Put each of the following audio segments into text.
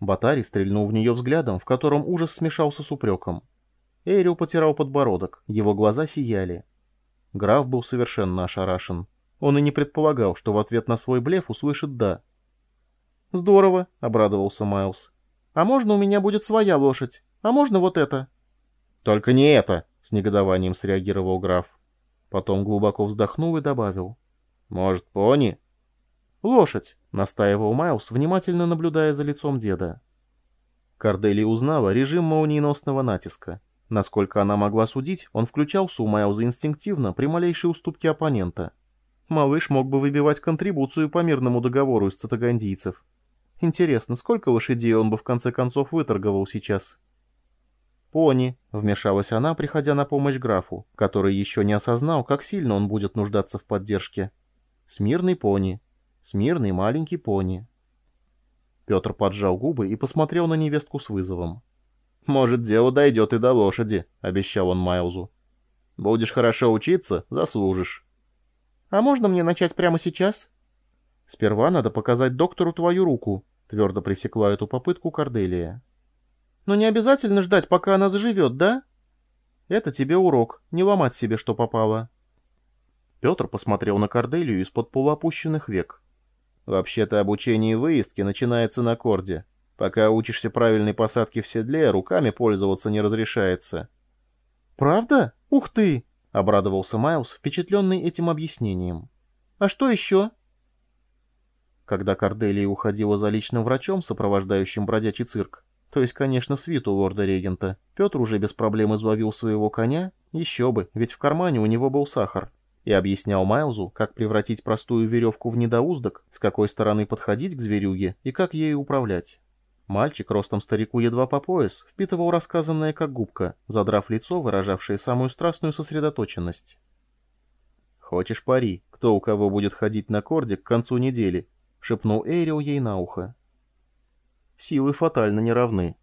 Батари стрельнул в нее взглядом, в котором ужас смешался с упреком. Эйрил потирал подбородок, его глаза сияли. Граф был совершенно ошарашен. Он и не предполагал, что в ответ на свой блеф услышит «да». «Здорово», — обрадовался Майлз. «А можно у меня будет своя лошадь? А можно вот это?» «Только не это!» — с негодованием среагировал граф. Потом глубоко вздохнул и добавил. «Может, пони?» «Лошадь», — настаивал Майлз, внимательно наблюдая за лицом деда. Кордели узнала режим молниеносного натиска. Насколько она могла судить, он включался у Майлза инстинктивно при малейшей уступке оппонента. Малыш мог бы выбивать контрибуцию по мирному договору из цитагандийцев. Интересно, сколько лошадей он бы в конце концов выторговал сейчас?» «Пони», — вмешалась она, приходя на помощь графу, который еще не осознал, как сильно он будет нуждаться в поддержке. «Смирный пони. Смирный маленький пони». Петр поджал губы и посмотрел на невестку с вызовом. «Может, дело дойдет и до лошади», — обещал он Майлзу. «Будешь хорошо учиться — заслужишь». «А можно мне начать прямо сейчас?» «Сперва надо показать доктору твою руку», — твердо пресекла эту попытку Корделия. Но не обязательно ждать, пока она заживет, да? Это тебе урок, не ломать себе, что попало. Петр посмотрел на Корделию из-под полуопущенных век. Вообще-то обучение выездки начинается на корде. Пока учишься правильной посадке в седле, руками пользоваться не разрешается. «Правда? Ух ты!» — обрадовался Майлз, впечатленный этим объяснением. «А что еще?» Когда Корделия уходила за личным врачом, сопровождающим бродячий цирк, то есть, конечно, свиту лорда-регента. Петр уже без проблем изловил своего коня, еще бы, ведь в кармане у него был сахар. И объяснял Майлзу, как превратить простую веревку в недоуздок, с какой стороны подходить к зверюге и как ею управлять. Мальчик, ростом старику едва по пояс, впитывал рассказанное как губка, задрав лицо, выражавшее самую страстную сосредоточенность. «Хочешь пари, кто у кого будет ходить на корде к концу недели?» — шепнул Эйрил ей на ухо. Силы фатально неравны.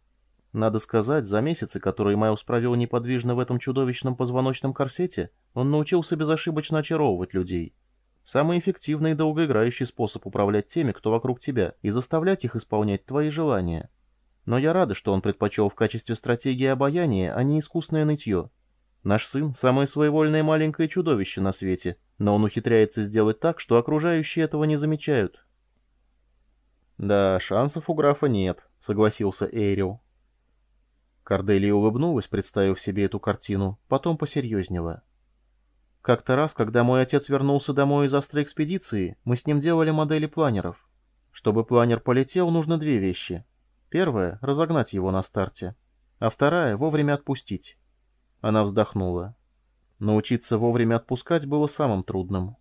Надо сказать, за месяцы, которые Майлз провел неподвижно в этом чудовищном позвоночном корсете, он научился безошибочно очаровывать людей. Самый эффективный и долгоиграющий способ управлять теми, кто вокруг тебя, и заставлять их исполнять твои желания. Но я рада, что он предпочел в качестве стратегии обаяние, а не искусное нытье. Наш сын – самое своевольное маленькое чудовище на свете, но он ухитряется сделать так, что окружающие этого не замечают. «Да, шансов у графа нет», — согласился Эйрил. Корделия улыбнулась, представив себе эту картину, потом посерьезнела. «Как-то раз, когда мой отец вернулся домой из астроэкспедиции, мы с ним делали модели планеров. Чтобы планер полетел, нужно две вещи. Первая — разогнать его на старте, а вторая — вовремя отпустить». Она вздохнула. Научиться вовремя отпускать было самым трудным.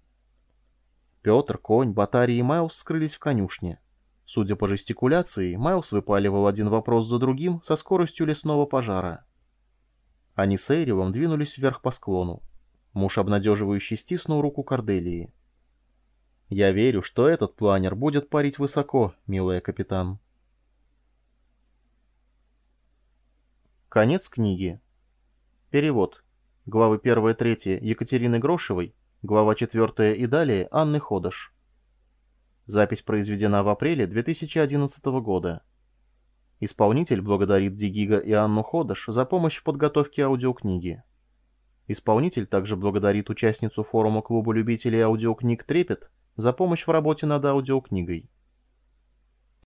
Петр, конь, Батарий и Майлз скрылись в конюшне. Судя по жестикуляции, Майлз выпаливал один вопрос за другим со скоростью лесного пожара. Они с Эйревом двинулись вверх по склону. Муж обнадеживающий стиснул руку Корделии. «Я верю, что этот планер будет парить высоко, милая капитан». Конец книги. Перевод. Главы 1-3 Екатерины Грошевой, глава 4 и далее Анны Ходыш. Запись произведена в апреле 2011 года. Исполнитель благодарит Дигига и Анну Ходыш за помощь в подготовке аудиокниги. Исполнитель также благодарит участницу форума клуба любителей аудиокниг «Трепет» за помощь в работе над аудиокнигой.